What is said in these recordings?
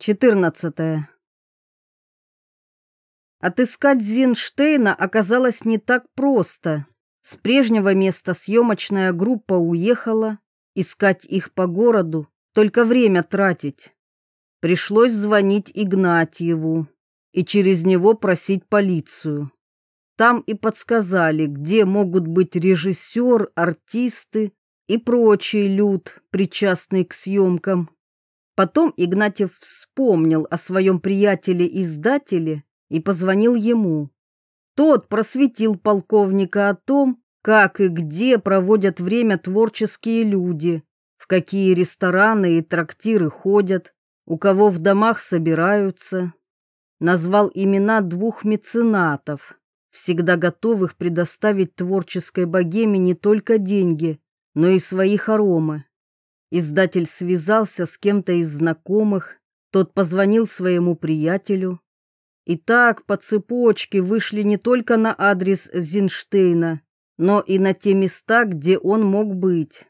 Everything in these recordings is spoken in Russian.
14. Отыскать Зинштейна оказалось не так просто. С прежнего места съемочная группа уехала. Искать их по городу, только время тратить. Пришлось звонить Игнатьеву и через него просить полицию. Там и подсказали, где могут быть режиссер, артисты и прочий люд, причастный к съемкам. Потом Игнатьев вспомнил о своем приятеле-издателе и позвонил ему. Тот просветил полковника о том, как и где проводят время творческие люди, в какие рестораны и трактиры ходят, у кого в домах собираются. Назвал имена двух меценатов, всегда готовых предоставить творческой богеме не только деньги, но и свои хоромы. Издатель связался с кем-то из знакомых, тот позвонил своему приятелю. И так по цепочке вышли не только на адрес Зинштейна, но и на те места, где он мог быть.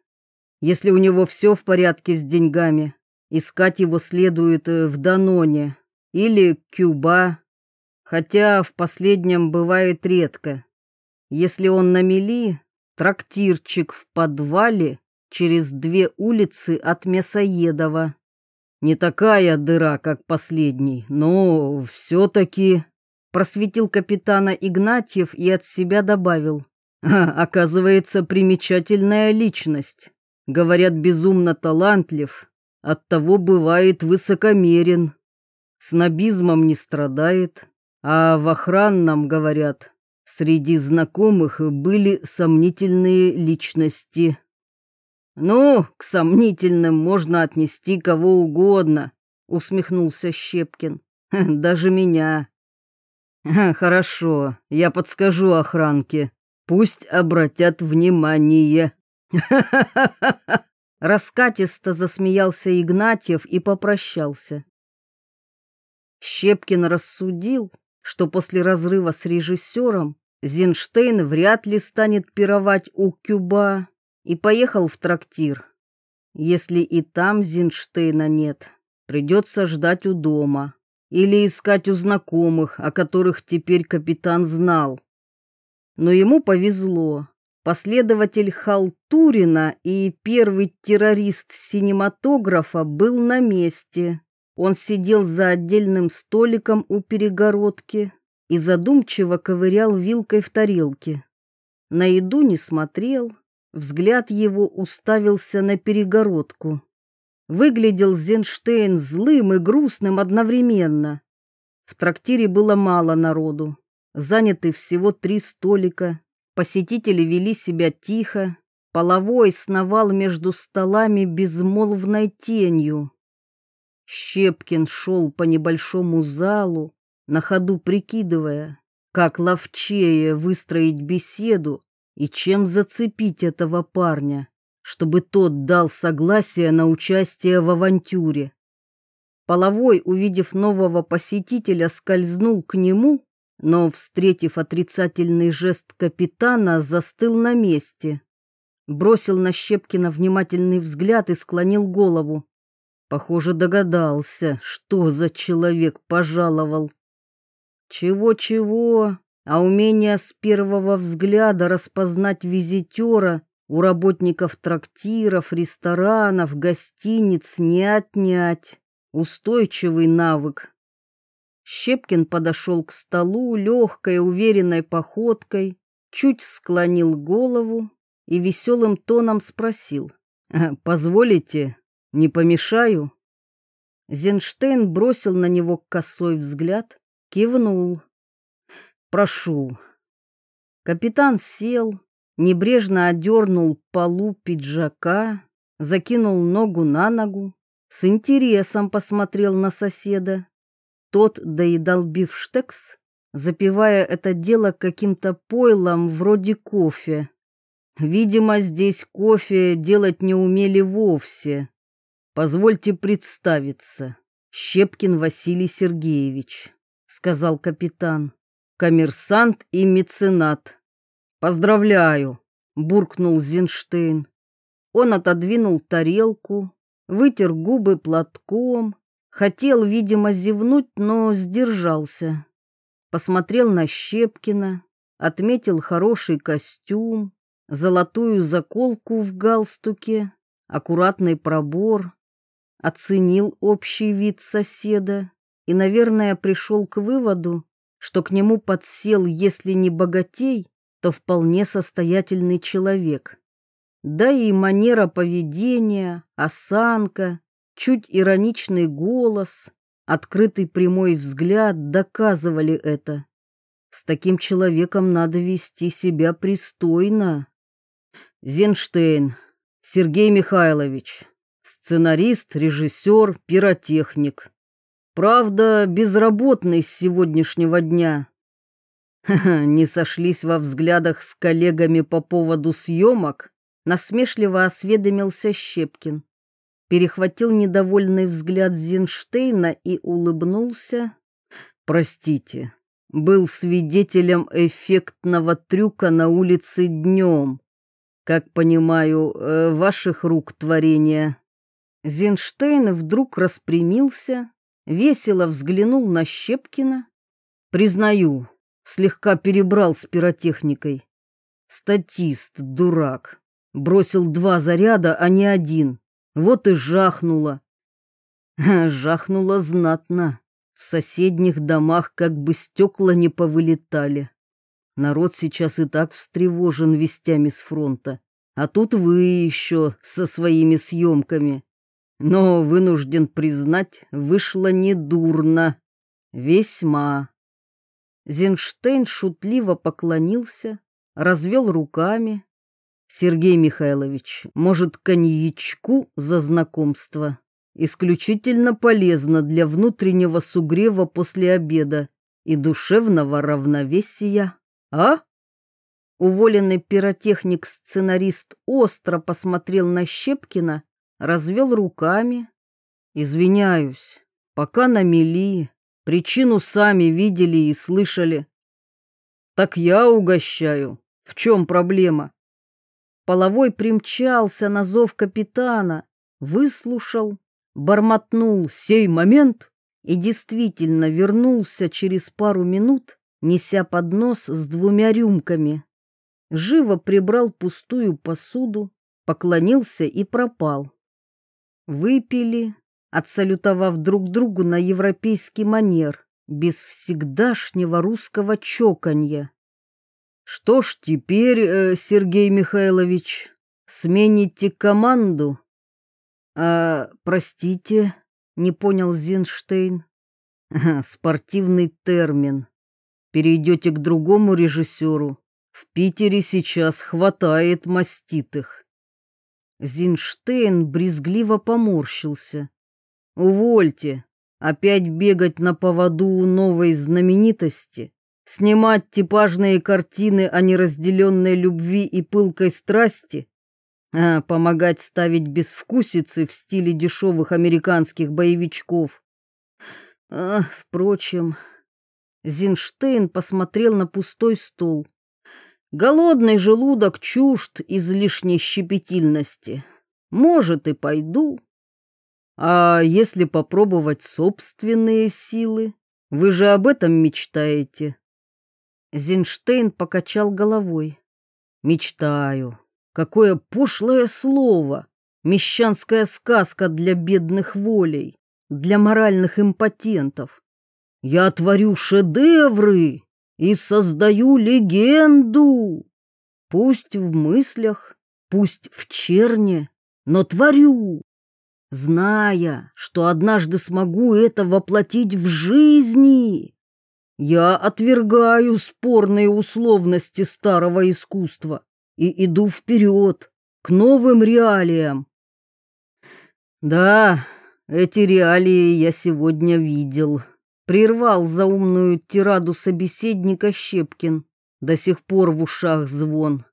Если у него все в порядке с деньгами, искать его следует э, в Даноне или Кюба, хотя в последнем бывает редко. Если он на мели, трактирчик в подвале через две улицы от Мясоедова. Не такая дыра, как последний, но все-таки просветил капитана Игнатьев и от себя добавил. Оказывается, примечательная личность. Говорят, безумно талантлив, оттого бывает высокомерен. Снобизмом не страдает, а в охранном, говорят, среди знакомых были сомнительные личности. «Ну, к сомнительным можно отнести кого угодно», — усмехнулся Щепкин. «Даже меня». «Хорошо, я подскажу охранке. Пусть обратят внимание». Раскатисто засмеялся Игнатьев и попрощался. Щепкин рассудил, что после разрыва с режиссером Зинштейн вряд ли станет пировать у Кюба и поехал в трактир. Если и там Зинштейна нет, придется ждать у дома или искать у знакомых, о которых теперь капитан знал. Но ему повезло. Последователь Халтурина и первый террорист синематографа был на месте. Он сидел за отдельным столиком у перегородки и задумчиво ковырял вилкой в тарелке. На еду не смотрел, Взгляд его уставился на перегородку. Выглядел Зенштейн злым и грустным одновременно. В трактире было мало народу. Заняты всего три столика. Посетители вели себя тихо. Половой сновал между столами безмолвной тенью. Щепкин шел по небольшому залу, на ходу прикидывая, как ловчее выстроить беседу, и чем зацепить этого парня, чтобы тот дал согласие на участие в авантюре. Половой, увидев нового посетителя, скользнул к нему, но, встретив отрицательный жест капитана, застыл на месте. Бросил на Щепкина внимательный взгляд и склонил голову. Похоже, догадался, что за человек пожаловал. Чего-чего, а умение с первого взгляда распознать визитера у работников трактиров, ресторанов, гостиниц не отнять. Устойчивый навык. Щепкин подошел к столу легкой, уверенной походкой, чуть склонил голову и веселым тоном спросил. «Э, «Позволите? Не помешаю?» Зенштейн бросил на него косой взгляд, кивнул. Прошу. Капитан сел, небрежно одернул полу пиджака, закинул ногу на ногу, с интересом посмотрел на соседа. Тот доедал бифштекс, запивая это дело каким-то пойлом вроде кофе. Видимо, здесь кофе делать не умели вовсе. Позвольте представиться. Щепкин Василий Сергеевич, сказал капитан коммерсант и меценат. Поздравляю, буркнул Зинштейн. Он отодвинул тарелку, вытер губы платком Хотел, видимо, зевнуть, но сдержался. Посмотрел на Щепкина, отметил хороший костюм, золотую заколку в галстуке, аккуратный пробор, оценил общий вид соседа и, наверное, пришел к выводу, что к нему подсел, если не богатей, то вполне состоятельный человек. Да и манера поведения, осанка, чуть ироничный голос, открытый прямой взгляд доказывали это. С таким человеком надо вести себя пристойно. Зенштейн Сергей Михайлович, сценарист, режиссер, пиротехник. Правда, безработный с сегодняшнего дня. не сошлись во взглядах с коллегами по поводу съемок, насмешливо осведомился Щепкин. Перехватил недовольный взгляд Зинштейна и улыбнулся. Простите, был свидетелем эффектного трюка на улице днем. Как понимаю, э, ваших рук творения. Зинштейн вдруг распрямился, весело взглянул на Щепкина. Признаю, слегка перебрал с пиротехникой. Статист, дурак. Бросил два заряда, а не один. Вот и жахнуло. Жахнуло знатно. В соседних домах как бы стекла не повылетали. Народ сейчас и так встревожен вестями с фронта. А тут вы еще со своими съемками. Но, вынужден признать, вышло недурно. Весьма. Зенштейн шутливо поклонился, развел руками. «Сергей Михайлович, может, коньячку за знакомство? Исключительно полезно для внутреннего сугрева после обеда и душевного равновесия, а?» Уволенный пиротехник-сценарист остро посмотрел на Щепкина, развел руками. «Извиняюсь, пока на мели, Причину сами видели и слышали. Так я угощаю. В чем проблема? Половой примчался на зов капитана, выслушал, бормотнул сей момент и действительно вернулся через пару минут, неся поднос с двумя рюмками. Живо прибрал пустую посуду, поклонился и пропал. Выпили, отсалютовав друг другу на европейский манер, без всегдашнего русского чоканья. Что ж теперь, э, Сергей Михайлович, смените команду? А, простите, не понял Зинштейн. Спортивный термин. Перейдете к другому режиссеру. В Питере сейчас хватает маститых. Зинштейн брезгливо поморщился. Увольте. Опять бегать на поводу у новой знаменитости, снимать типажные картины о неразделенной любви и пылкой страсти, а помогать ставить безвкусицы в стиле дешевых американских боевичков. А, впрочем, Зинштейн посмотрел на пустой стол. Голодный желудок чужд излишней щепетильности. Может, и пойду. А если попробовать собственные силы? Вы же об этом мечтаете. Зинштейн покачал головой. Мечтаю. Какое пошлое слово. Мещанская сказка для бедных волей, для моральных импотентов. Я творю шедевры и создаю легенду. Пусть в мыслях, пусть в черне, но творю зная, что однажды смогу это воплотить в жизни. Я отвергаю спорные условности старого искусства и иду вперед, к новым реалиям. Да, эти реалии я сегодня видел. Прервал заумную тираду собеседника Щепкин. До сих пор в ушах звон.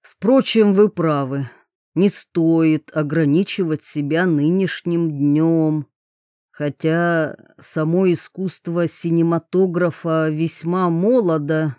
Впрочем, вы правы. Не стоит ограничивать себя нынешним днем. Хотя само искусство синематографа весьма молодо.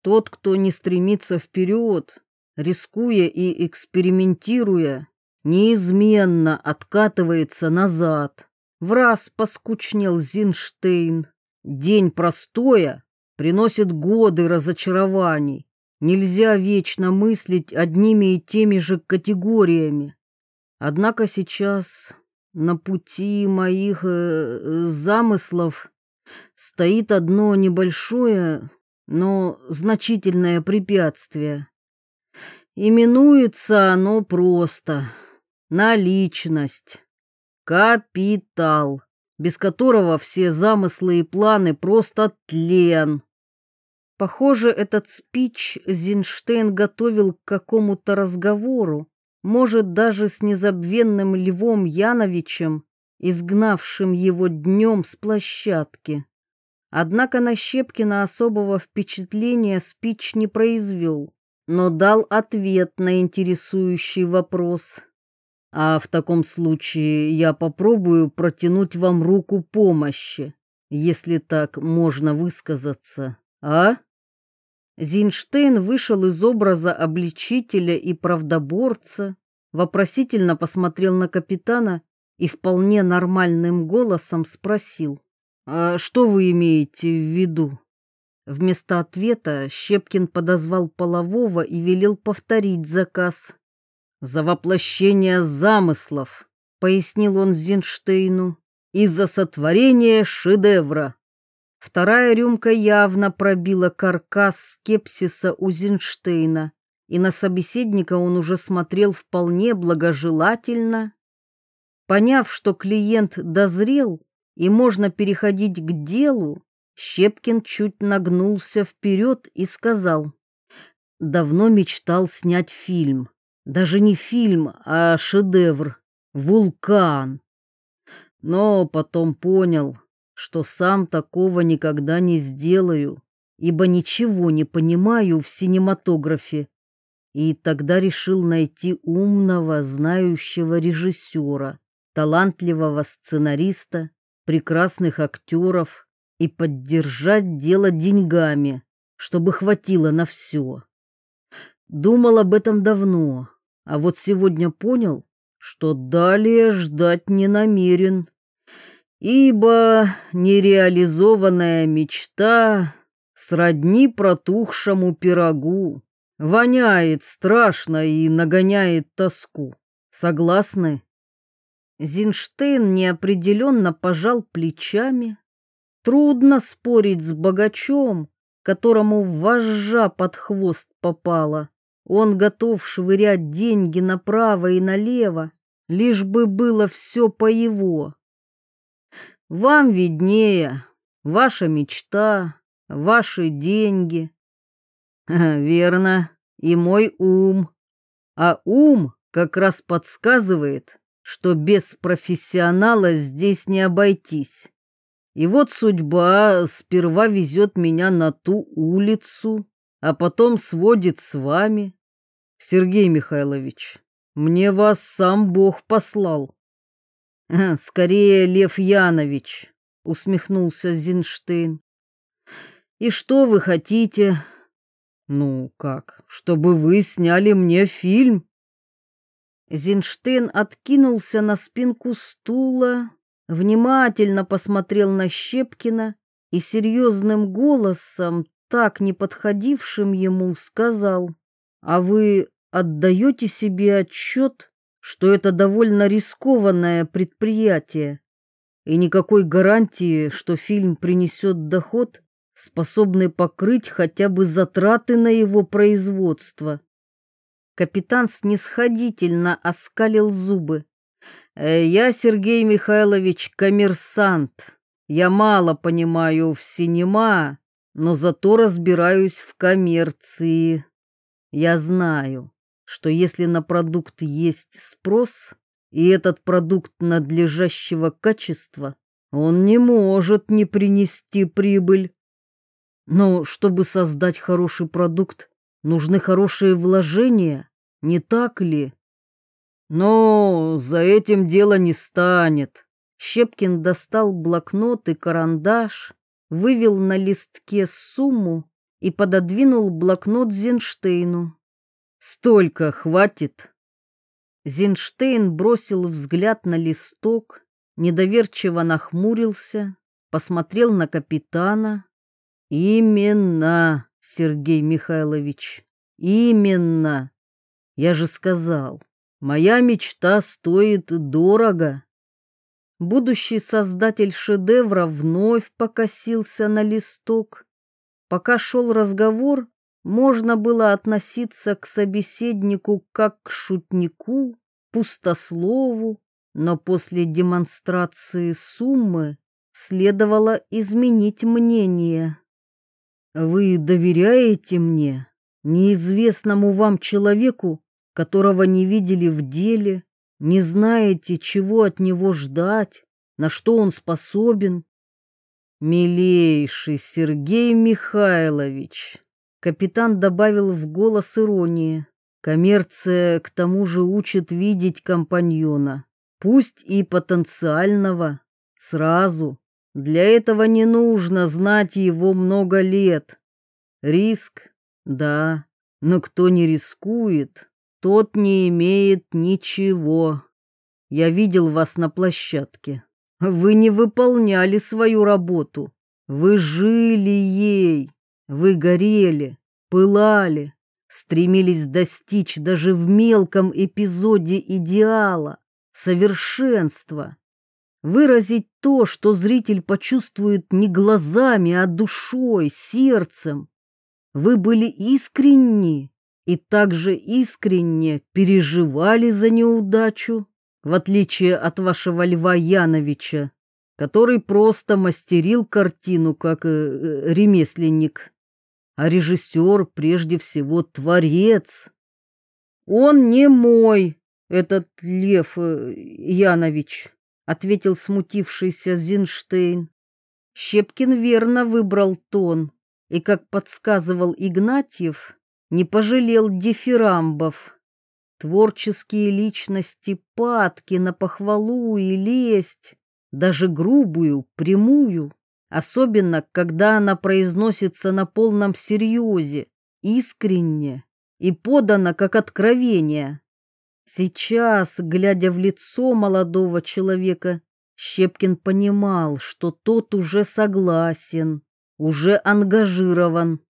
Тот, кто не стремится вперед, рискуя и экспериментируя, неизменно откатывается назад. В раз поскучнел Зинштейн. День простоя приносит годы разочарований. Нельзя вечно мыслить одними и теми же категориями. Однако сейчас на пути моих э, замыслов стоит одно небольшое, но значительное препятствие. Именуется оно просто наличность, капитал, без которого все замыслы и планы просто тлен. Похоже, этот спич Зинштейн готовил к какому-то разговору, может, даже с незабвенным Львом Яновичем, изгнавшим его днем с площадки. Однако на Щепкина особого впечатления спич не произвел, но дал ответ на интересующий вопрос. А в таком случае я попробую протянуть вам руку помощи, если так можно высказаться, а? Зинштейн вышел из образа обличителя и правдоборца, вопросительно посмотрел на капитана и вполне нормальным голосом спросил, «А что вы имеете в виду?» Вместо ответа Щепкин подозвал Полового и велел повторить заказ. «За воплощение замыслов», — пояснил он Зинштейну, «и за сотворение шедевра». Вторая рюмка явно пробила каркас скепсиса у Зинштейна, и на собеседника он уже смотрел вполне благожелательно. Поняв, что клиент дозрел и можно переходить к делу, Щепкин чуть нагнулся вперед и сказал, «Давно мечтал снять фильм. Даже не фильм, а шедевр. Вулкан. Но потом понял, что сам такого никогда не сделаю, ибо ничего не понимаю в синематографе. И тогда решил найти умного, знающего режиссера, талантливого сценариста, прекрасных актеров и поддержать дело деньгами, чтобы хватило на все. Думал об этом давно, а вот сегодня понял, что далее ждать не намерен ибо нереализованная мечта сродни протухшему пирогу, воняет страшно и нагоняет тоску. Согласны? Зинштейн неопределенно пожал плечами. Трудно спорить с богачом, которому вожжа под хвост попала. Он готов швырять деньги направо и налево, лишь бы было все по его. Вам виднее, ваша мечта, ваши деньги. Верно, и мой ум. А ум как раз подсказывает, что без профессионала здесь не обойтись. И вот судьба сперва везет меня на ту улицу, а потом сводит с вами. Сергей Михайлович, мне вас сам Бог послал. «Скорее, Лев Янович», — усмехнулся Зинштейн. «И что вы хотите?» «Ну как, чтобы вы сняли мне фильм?» Зинштейн откинулся на спинку стула, внимательно посмотрел на Щепкина и серьезным голосом, так не подходившим ему, сказал, «А вы отдаете себе отчет, что это довольно рискованное предприятие, и никакой гарантии, что фильм принесет доход, способный покрыть хотя бы затраты на его производство. Капитан снисходительно оскалил зубы. «Э, «Я, Сергей Михайлович, коммерсант. Я мало понимаю в синема, но зато разбираюсь в коммерции. Я знаю, что если на продукт есть спрос, и этот продукт надлежащего качества, он не может не принести прибыль. Но чтобы создать хороший продукт, нужны хорошие вложения, не так ли? Но за этим дело не станет. Щепкин достал блокнот и карандаш, вывел на листке сумму и пододвинул блокнот Зинштейну. Столько хватит. Зинштейн бросил взгляд на листок недоверчиво нахмурился, посмотрел на капитана. Именно, Сергей Михайлович, именно. Я же сказал, моя мечта стоит дорого. Будущий создатель шедевра вновь покосился на листок. Пока шел разговор, можно было относиться к собеседнику как к шутнику, пустослову, но после демонстрации суммы следовало изменить мнение. «Вы доверяете мне, неизвестному вам человеку, которого не видели в деле, не знаете, чего от него ждать, на что он способен?» «Милейший Сергей Михайлович», Капитан добавил в голос иронии. Коммерция к тому же учит видеть компаньона, пусть и потенциального, сразу. Для этого не нужно знать его много лет. Риск, да, но кто не рискует, тот не имеет ничего. Я видел вас на площадке. Вы не выполняли свою работу. Вы жили ей. Вы горели, пылали, стремились достичь даже в мелком эпизоде идеала, совершенства. Выразить то, что зритель почувствует не глазами, а душой, сердцем. Вы были искренни и также искренне переживали за неудачу, в отличие от вашего Льва Яновича, который просто мастерил картину как э, э ремесленник а режиссер прежде всего творец. Он не мой, этот Лев э, Янович, ответил смутившийся Зинштейн. Щепкин верно выбрал тон, и, как подсказывал Игнатьев, не пожалел дифирамбов. Творческие личности падки на похвалу и лесть, даже грубую, прямую, особенно когда она произносится на полном серьезе, искренне и подана как откровение. Сейчас, глядя в лицо молодого человека, Щепкин понимал, что тот уже согласен, уже ангажирован.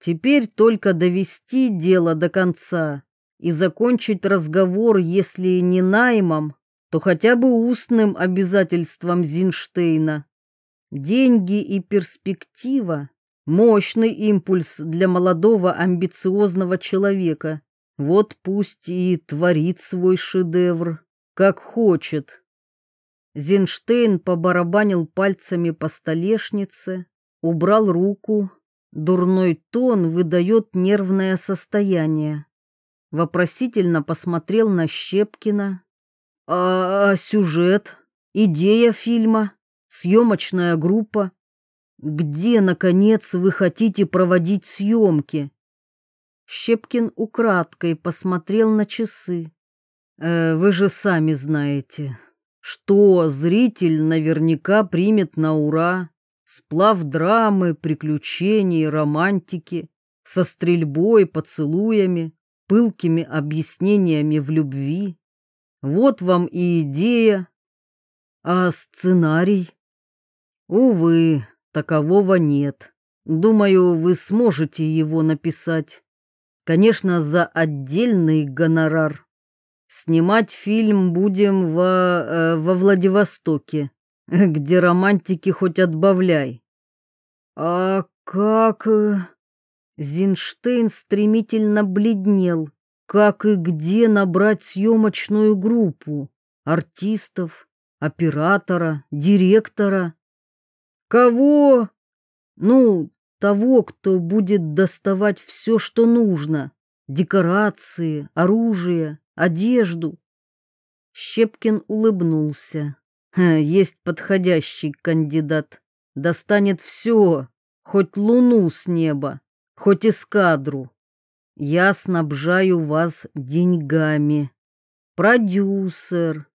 Теперь только довести дело до конца и закончить разговор, если не наймом, то хотя бы устным обязательством Зинштейна. Деньги и перспектива – мощный импульс для молодого амбициозного человека. Вот пусть и творит свой шедевр, как хочет. Зинштейн побарабанил пальцами по столешнице, убрал руку. Дурной тон выдает нервное состояние. Вопросительно посмотрел на Щепкина. «А, -а сюжет? Идея фильма?» съемочная группа. Где, наконец, вы хотите проводить съемки?» Щепкин украдкой посмотрел на часы. «Э, «Вы же сами знаете, что зритель наверняка примет на ура. Сплав драмы, приключений, романтики, со стрельбой, поцелуями, пылкими объяснениями в любви. Вот вам и идея. А сценарий? Увы, такового нет. Думаю, вы сможете его написать. Конечно, за отдельный гонорар. Снимать фильм будем во, э, во Владивостоке, где романтики хоть отбавляй. А как... Э, Зинштейн стремительно бледнел. Как и где набрать съемочную группу? Артистов, оператора, директора? Кого? Ну, того, кто будет доставать все, что нужно. Декорации, оружие, одежду. Щепкин улыбнулся. Есть подходящий кандидат. Достанет все, хоть луну с неба, хоть эскадру. Я снабжаю вас деньгами. Продюсер.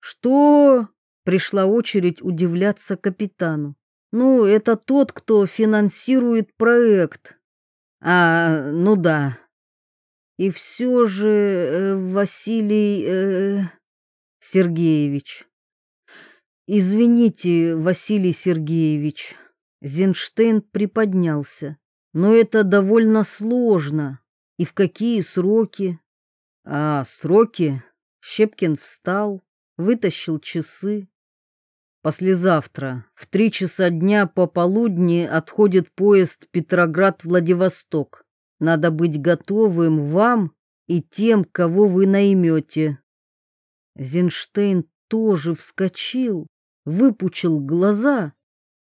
Что? Пришла очередь удивляться капитану. Ну, это тот, кто финансирует проект. А, ну да. И все же э, Василий э, Сергеевич. Извините, Василий Сергеевич. Зинштейн приподнялся. Но это довольно сложно. И в какие сроки? А, сроки? Щепкин встал, вытащил часы. Послезавтра в три часа дня пополудни отходит поезд Петроград-Владивосток. Надо быть готовым вам и тем, кого вы наймете. Зинштейн тоже вскочил, выпучил глаза.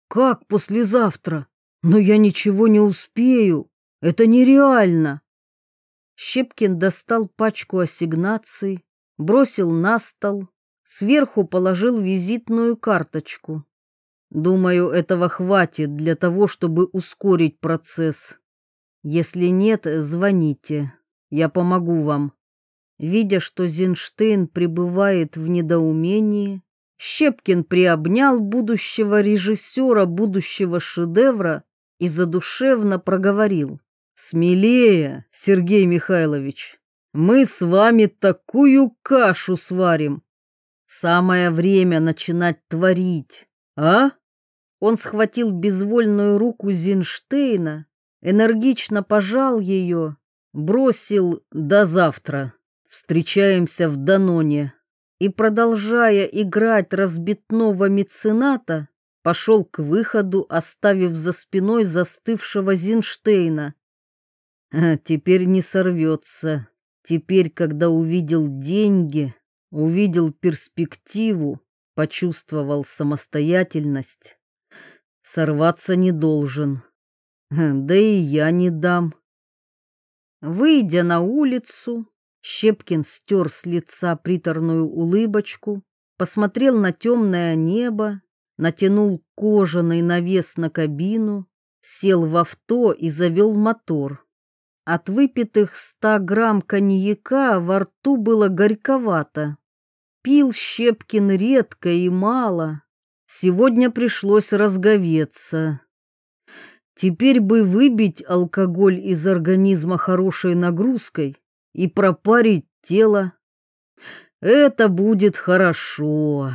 Как послезавтра? Но я ничего не успею. Это нереально. Щепкин достал пачку ассигнаций, бросил на стол, сверху положил визитную карточку. Думаю, этого хватит для того, чтобы ускорить процесс. Если нет, звоните. Я помогу вам. Видя, что Зинштейн пребывает в недоумении, Щепкин приобнял будущего режиссера будущего шедевра и задушевно проговорил. «Смелее, Сергей Михайлович, мы с вами такую кашу сварим. Самое время начинать творить, а?» Он схватил безвольную руку Зинштейна, энергично пожал ее, бросил «до завтра, встречаемся в Даноне» и, продолжая играть разбитного мецената, пошел к выходу, оставив за спиной застывшего Зинштейна. А теперь не сорвется. Теперь, когда увидел деньги, увидел перспективу, почувствовал самостоятельность, сорваться не должен. Да и я не дам. Выйдя на улицу, Щепкин стер с лица приторную улыбочку, посмотрел на темное небо, натянул кожаный навес на кабину, сел в авто и завел мотор. От выпитых ста грамм коньяка во рту было горьковато. Пил Щепкин редко и мало. Сегодня пришлось разговеться. Теперь бы выбить алкоголь из организма хорошей нагрузкой, и пропарить тело. Это будет хорошо.